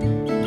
Bye.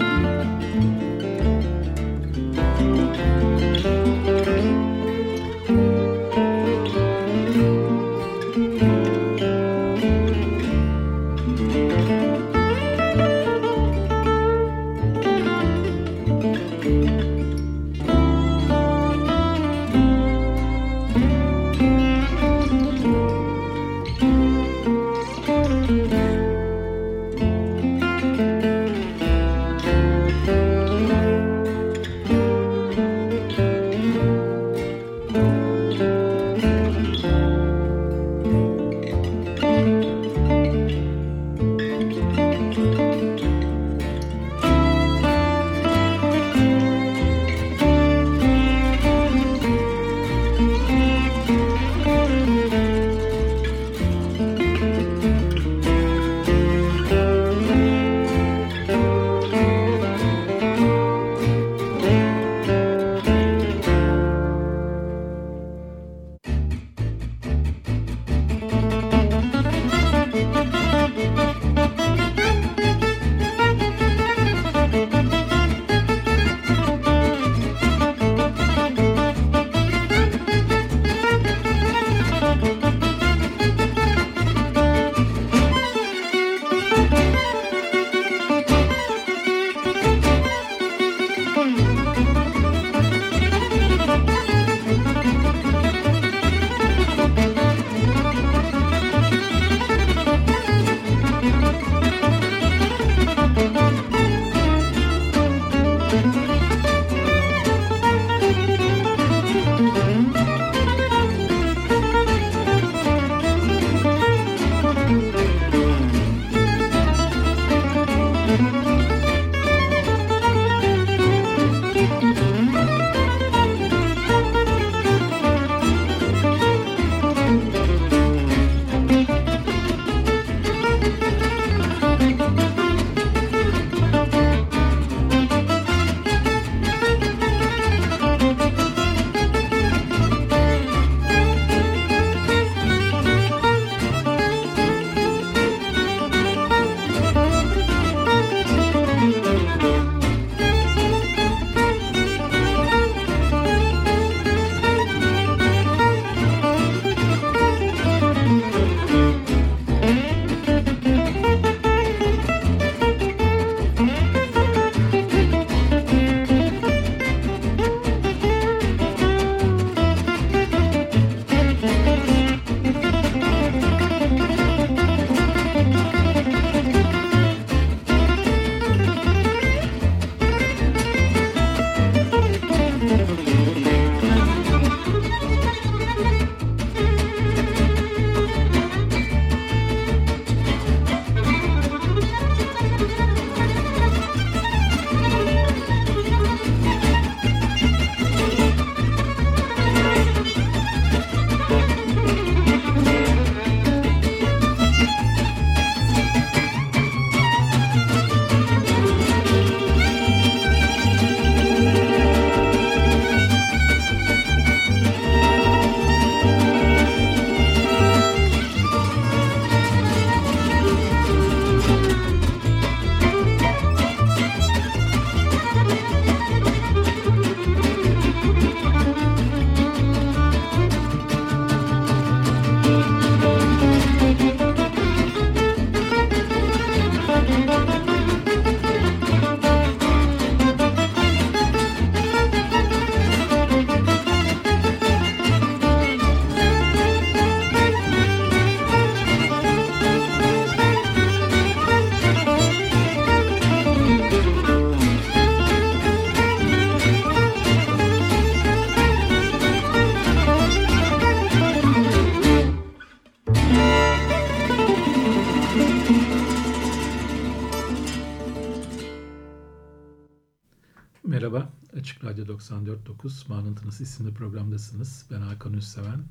Radyo 94.9 Manıntınız isimli programdasınız. Ben Hakan Üsseven.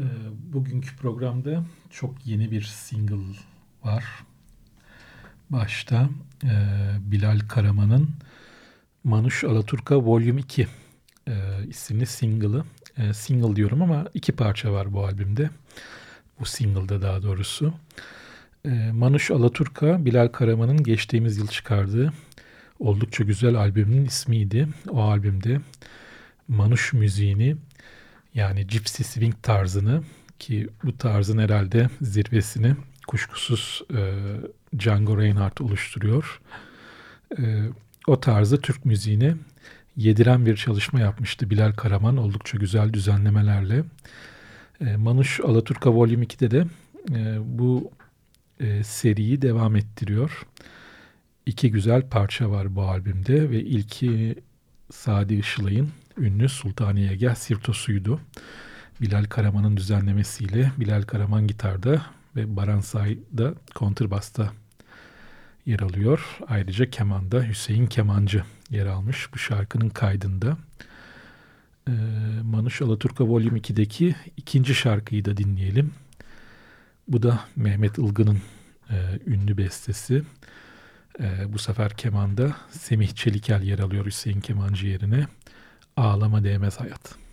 Ee, bugünkü programda çok yeni bir single var. Başta e, Bilal Karaman'ın Manuş Alaturka Volume 2 e, isimli single'ı. E, single diyorum ama iki parça var bu albümde. Bu single'da daha doğrusu. E, Manuş Alaturka, Bilal Karaman'ın geçtiğimiz yıl çıkardığı oldukça güzel albümün ismiydi. O albümde Manuş müziğini yani Gypsy Swing tarzını ki bu tarzın herhalde zirvesini kuşkusuz e, Django Reinhardt oluşturuyor. E, o tarzı Türk müziğine yediren bir çalışma yapmıştı Bilal Karaman oldukça güzel düzenlemelerle. E, Manuş Alaturka Volume 2'de de e, bu e, seriyi devam ettiriyor. İki güzel parça var bu albümde ve ilki Sadi Işılay'ın ünlü Sultaniye Gel Sirtosuydu. Bilal Karaman'ın düzenlemesiyle Bilal Karaman gitarda ve Baran Say'da kontrbasta yer alıyor. Ayrıca kemanda Hüseyin Kemancı yer almış bu şarkının kaydında. Ee, Manuş Alaturka Volume 2'deki ikinci şarkıyı da dinleyelim. Bu da Mehmet Ilgın'ın e, ünlü bestesi. E, bu sefer kemanda Semih Çelikel yer alıyor Hüseyin Kemancı yerine. Ağlama değmez hayat.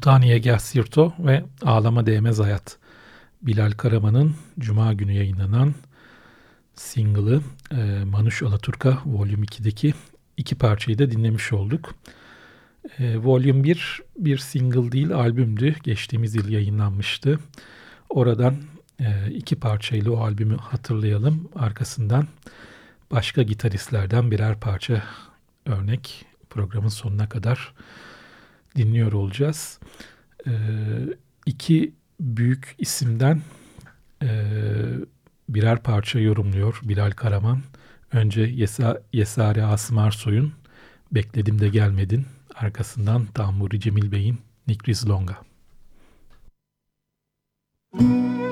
Sultaniye Gahsirto ve Ağlama Değmez Hayat. Bilal Karaman'ın Cuma günü yayınlanan single'ı e, Manuş Alaturka Volume 2'deki iki parçayı da dinlemiş olduk. E, Volume 1 bir single değil albümdü. Geçtiğimiz yıl yayınlanmıştı. Oradan e, iki parçayla o albümü hatırlayalım. Arkasından başka gitaristlerden birer parça örnek programın sonuna kadar dinliyor olacağız. E, iki büyük isimden e, birer parça yorumluyor Bilal Karaman. Önce Yesa, Yesari Asım Arsoy'un Bekledim de Gelmedin. Arkasından Tamburi Cemil Bey'in Nikriz Longa. Müzik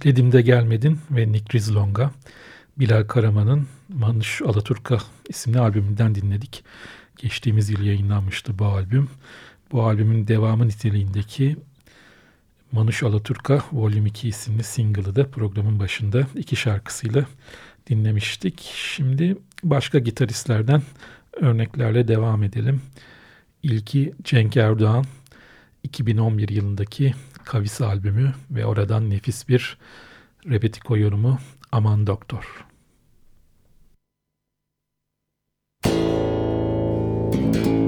Beklediğimde Gelmedin ve Nick Rizlong'a Bilal Karaman'ın Manuş Alaturka isimli albümünden dinledik. Geçtiğimiz yıl yayınlanmıştı bu albüm. Bu albümün devamı niteliğindeki Manuş Alaturka Volume 2 isimli single'ı da programın başında iki şarkısıyla dinlemiştik. Şimdi başka gitaristlerden örneklerle devam edelim. İlki Cenk Erdoğan 2011 yılındaki Kavis albümü ve oradan nefis bir Rebetiko yorumu Aman Doktor. Müzik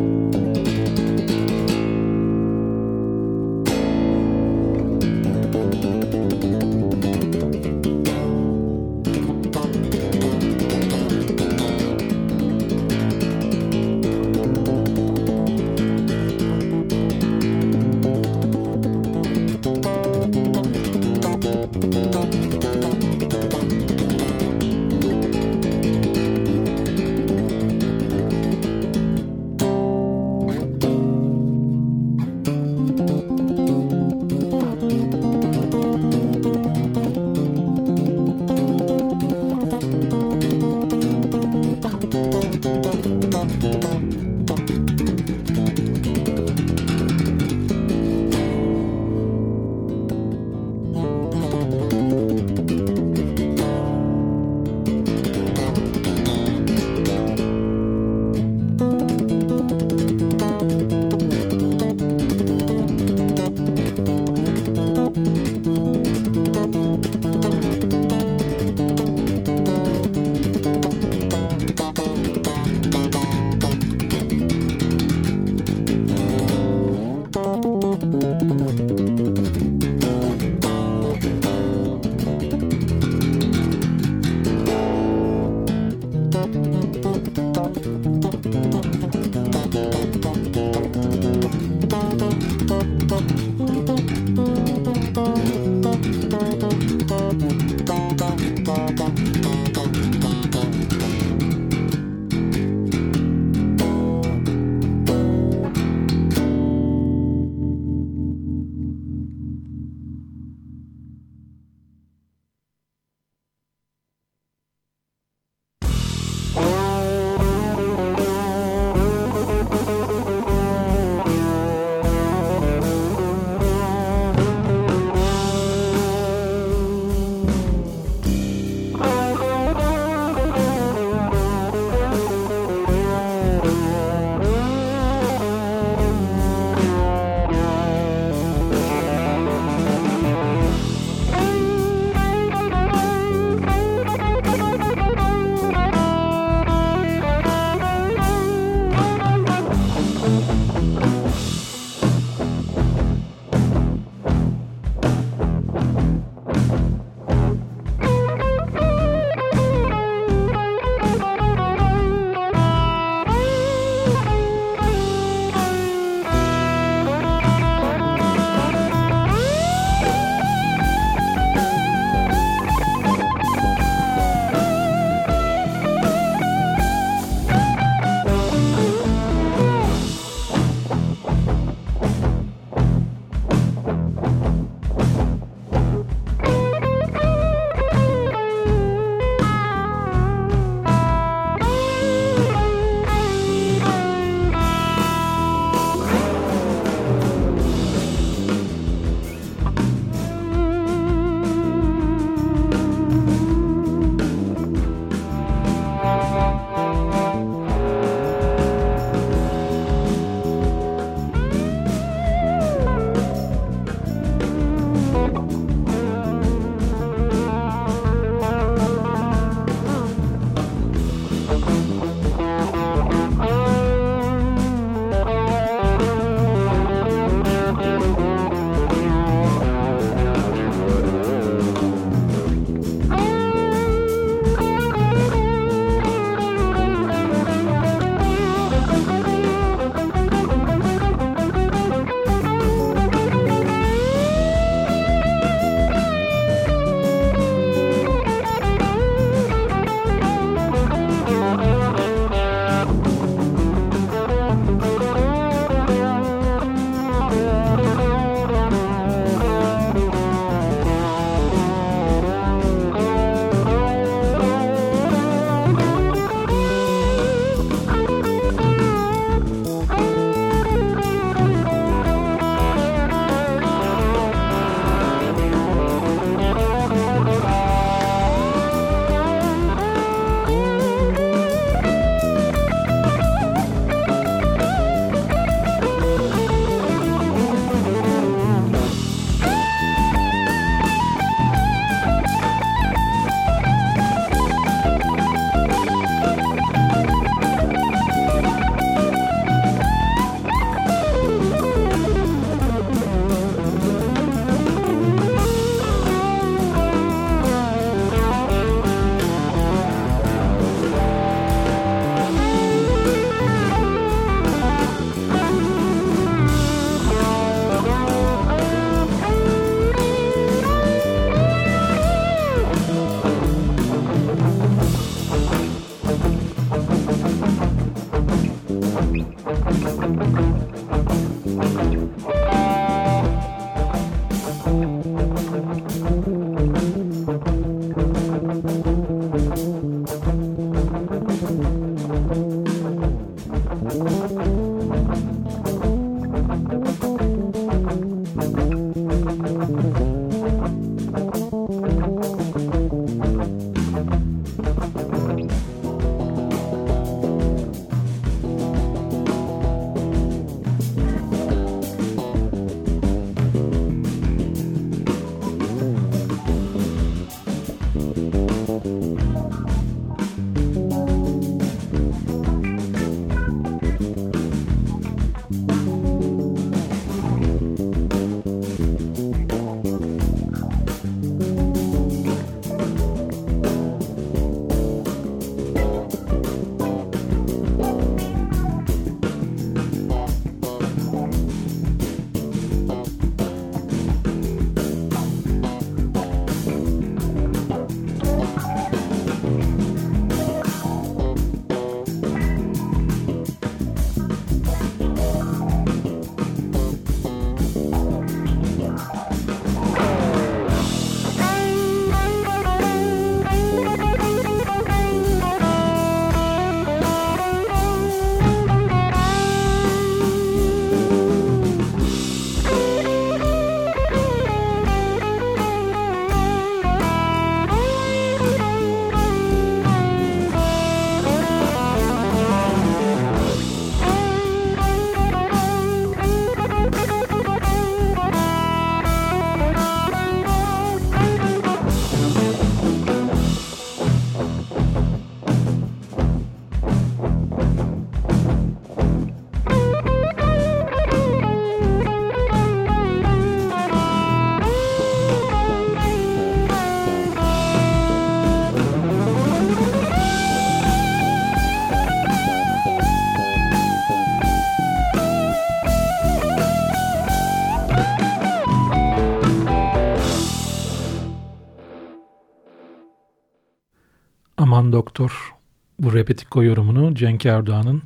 Doktor bu Repetiko yorumunu Cenk Erdoğan'ın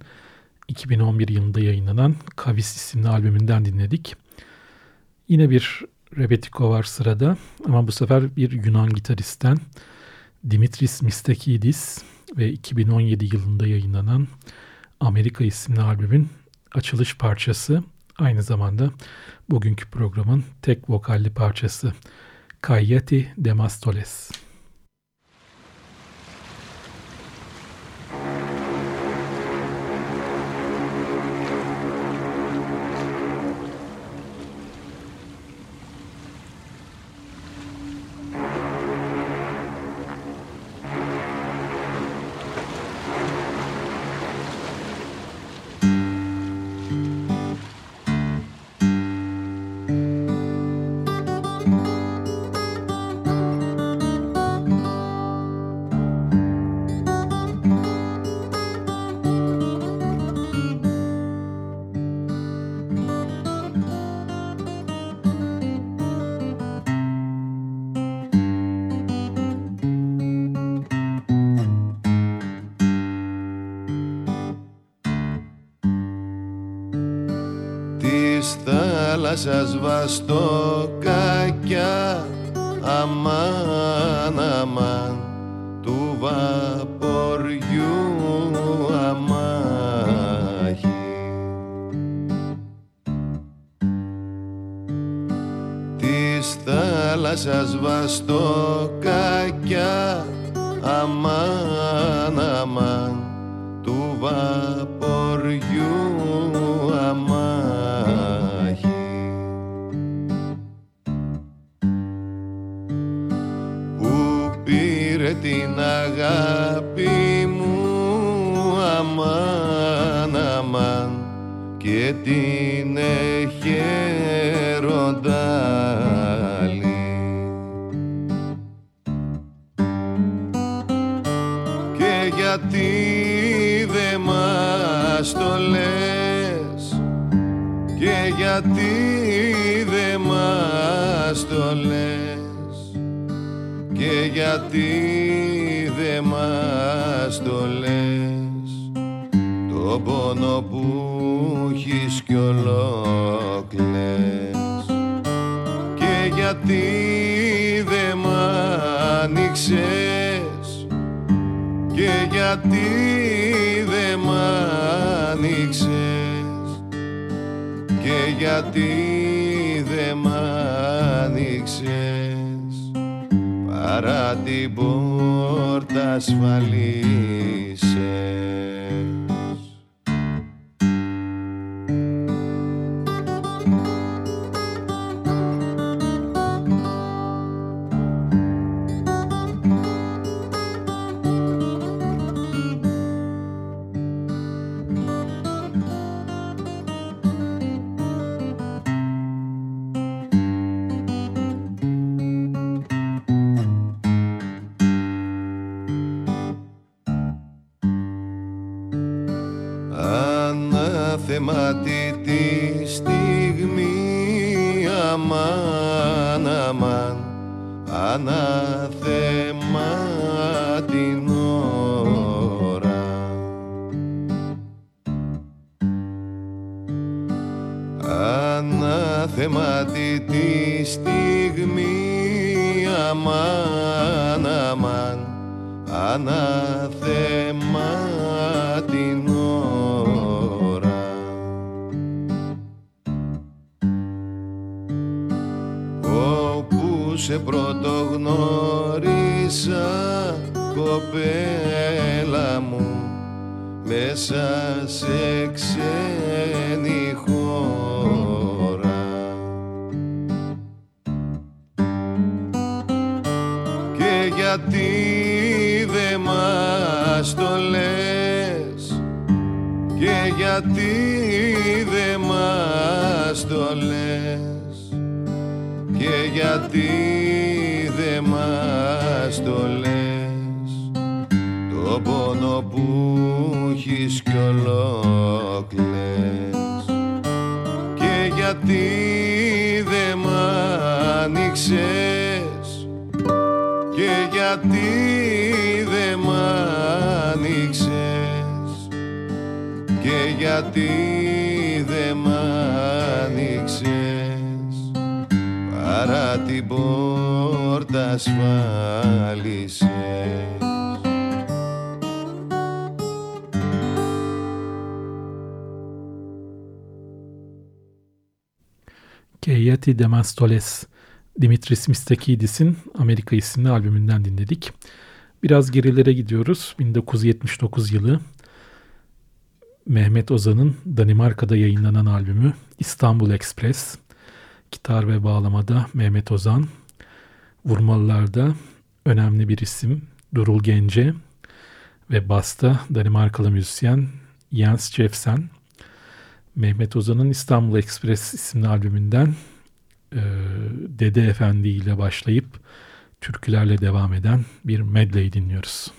2011 yılında yayınlanan Kavis isimli albümünden dinledik. Yine bir Repetiko var sırada ama bu sefer bir Yunan gitaristen Dimitris Mistakidis ve 2017 yılında yayınlanan Amerika isimli albümün açılış parçası aynı zamanda bugünkü programın tek vokalli parçası Kayyati Demastoles. Demastoles. Βαστό κακιά αμάν αμάν του βαποριού αμάχη. Της θάλασσας βαστό κακιά αμάν αμάν του βαποριού την αγάπη μου αμάν αμάν και την εχεροντάλη και γιατί δε μας το λες και γιατί δε μας το λες. και γιατί δε μας το λες. Το πόνο που έχεις κι ολόκλες. Και γιατί δε μ' άνοιξες. Και γιατί δε μ' άνοιξες. Και γιατί παρά την πόρτα αμάν, αμάν, ανάθεμα την ώρα. Ανάθεμα τη, τη στιγμή, αμάν, αμάν, ανάθεμα σε πρώτο γνώρισα κοπέλα μου μέσα σε ξένη χώρα. Και γιατί δε μας το λες και γιατί δε μας το λες και γιατί έχεις κι και γιατί δε μ' άνοιξες. Και γιατί δε μ' άνοιξες. Και γιατί δε μ' άνοιξες. Παρά την πόρτα ασφάλισε Keyati Demastoles Dimitris Mistakidis'in Amerika isimli albümünden dinledik. Biraz gerilere gidiyoruz. 1979 yılı Mehmet Ozan'ın Danimarka'da yayınlanan albümü İstanbul Express. Gitar ve bağlamada Mehmet Ozan. Vurmalılarda önemli bir isim Durul Gence ve basta Danimarkalı müzisyen Jens Jefsen. Mehmet Ozan'ın İstanbul Express isimli albümünden e, Dede Efendi ile başlayıp türkülerle devam eden bir medley dinliyoruz.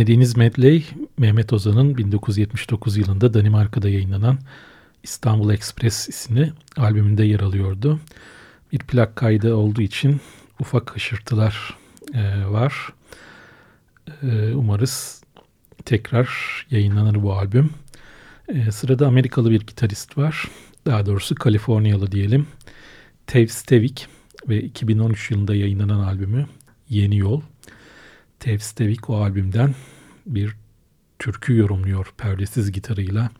Dinlediğiniz medley Mehmet Ozan'ın 1979 yılında Danimarka'da yayınlanan İstanbul Express isimli albümünde yer alıyordu. Bir plak kaydı olduğu için ufak hışırtılar e, var. E, umarız tekrar yayınlanır bu albüm. E, sırada Amerikalı bir gitarist var. Daha doğrusu Kaliforniyalı diyelim. Tav Stevik ve 2013 yılında yayınlanan albümü Yeni Yol. Tev Stevik o albümden bir türkü yorumluyor perdesiz gitarıyla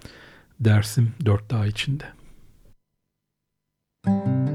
Dersim Dört Dağ içinde. Müzik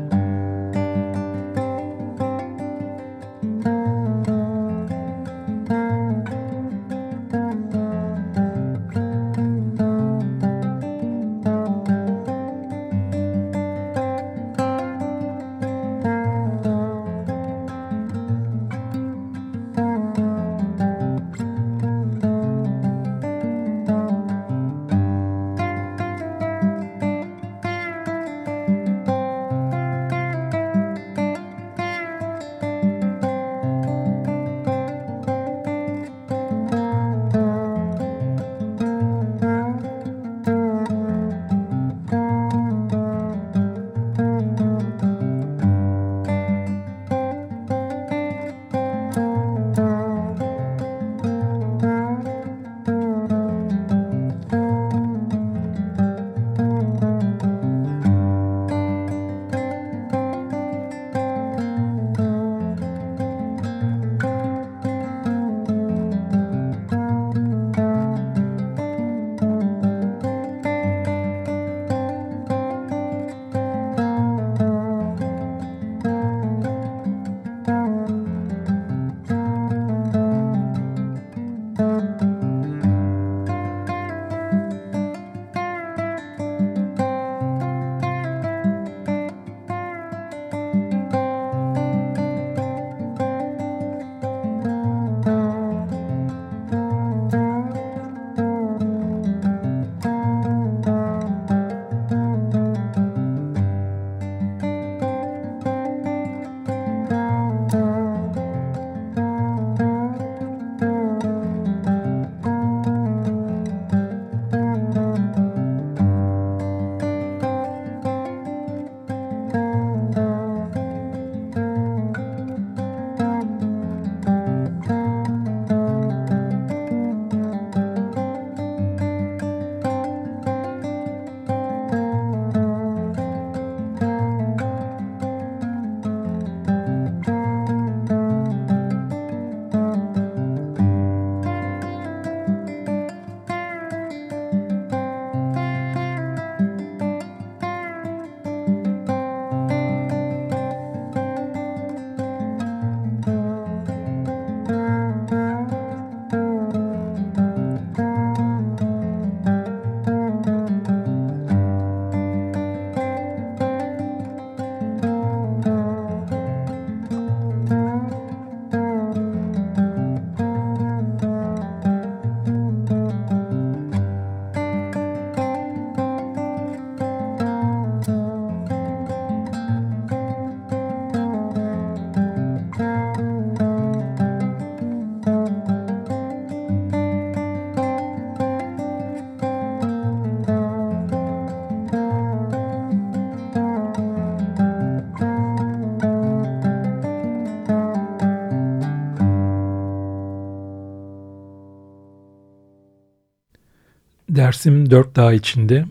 Dersim Dört Dağ içinde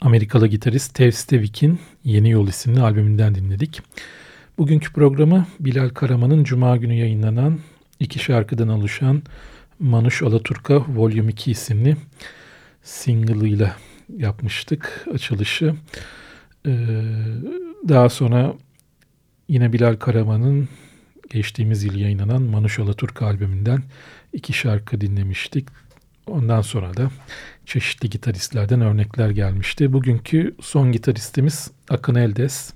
Amerikalı gitarist Tev Stevik'in Yeni Yol isimli albümünden dinledik. Bugünkü programı Bilal Karaman'ın Cuma günü yayınlanan iki şarkıdan oluşan Manuş Alaturka Volume 2 isimli single'ıyla yapmıştık açılışı. Ee, daha sonra yine Bilal Karaman'ın geçtiğimiz yıl yayınlanan Manuş Alaturka albümünden iki şarkı dinlemiştik. Ondan sonra da çeşitli gitaristlerden örnekler gelmişti. Bugünkü son gitaristimiz Akın Eldes.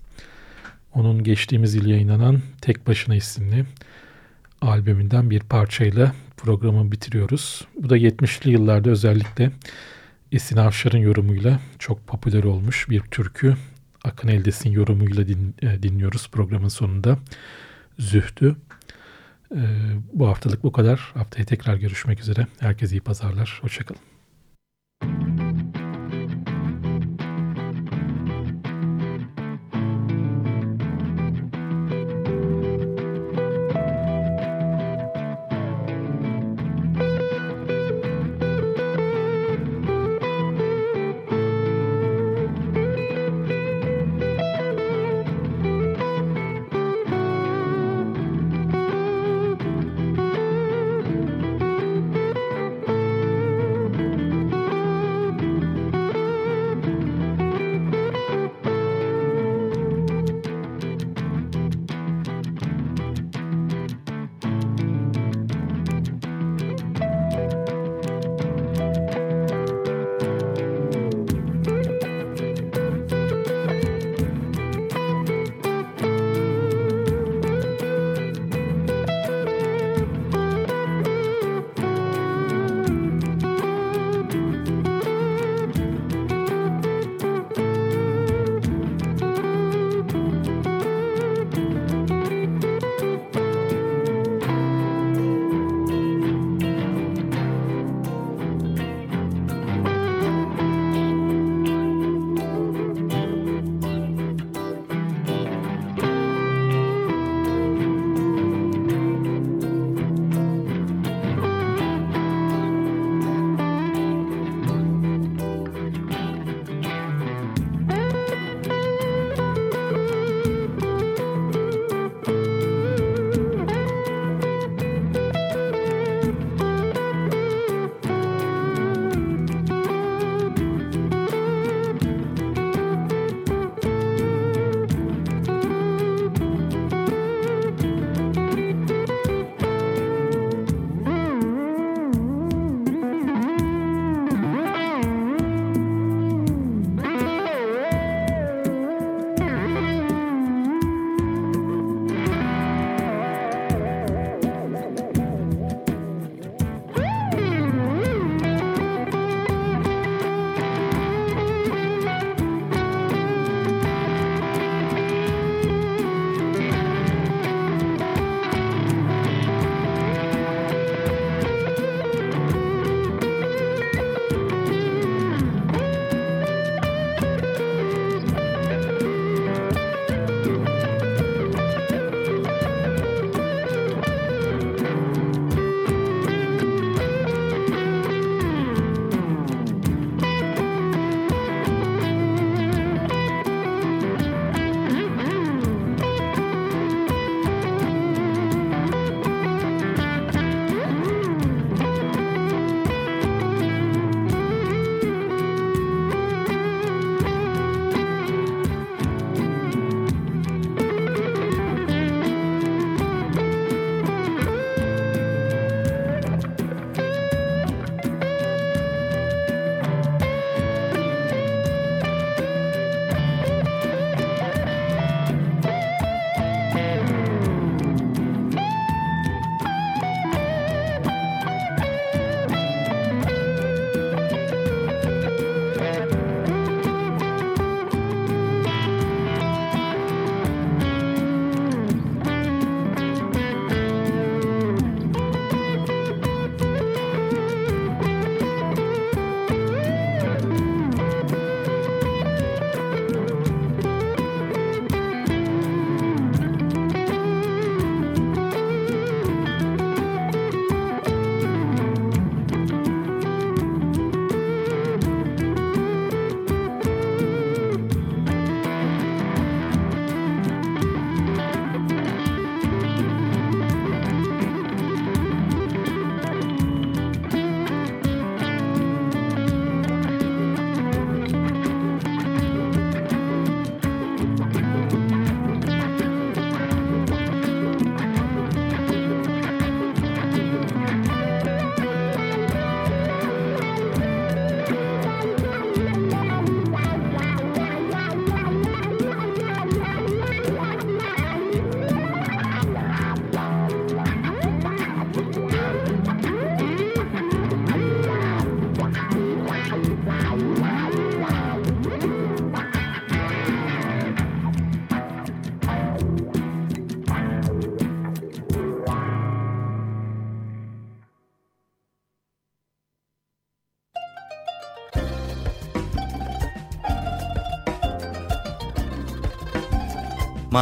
Onun geçtiğimiz yıl yayınlanan Tek Başına isimli albümünden bir parçayla programı bitiriyoruz. Bu da 70'li yıllarda özellikle Esin Avşar'ın yorumuyla çok popüler olmuş bir türkü. Akın Eldes'in yorumuyla din, e, dinliyoruz programın sonunda. Zühdü. E, bu haftalık bu kadar. Haftaya tekrar görüşmek üzere. Herkese iyi pazarlar. Hoşçakalın.